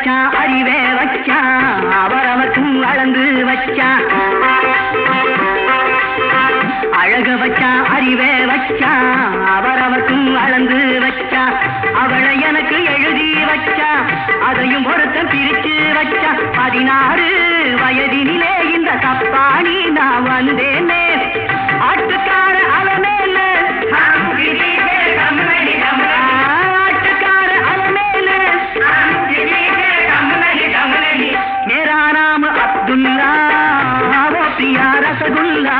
வச்சா அறிவே வச்சா அவரவர்க்கும் அளந்து வச்சா. அழக வச்சா அறிவே வச்சா அவரவர்க்கும் அளந்து வச்சா. அவளை எனக்கு எழுதி வச்சா அதையும் ஒருத்தன் பிரிச்சு வச்சா. பதினாறு வயதினில் சொல்லா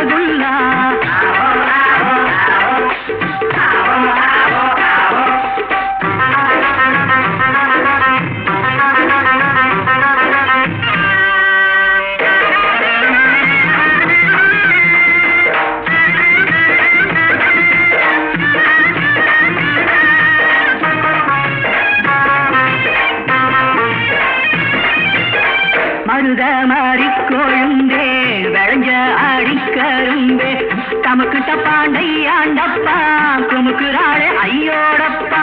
ரசகுல்லா மருத மாறி நமக்கு டப்பாண்டையாண்டப்பா குமுக்குறாளே ஐயோடப்பா.